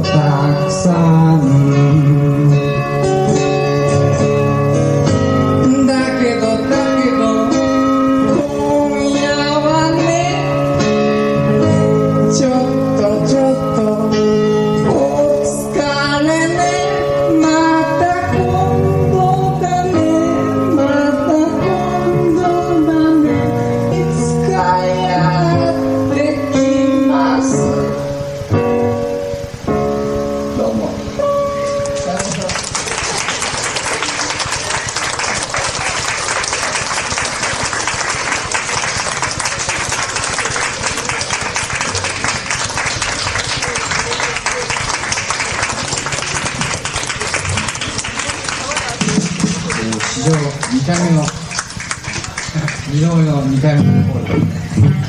backside. 史上2回目の2度目の2回目のコール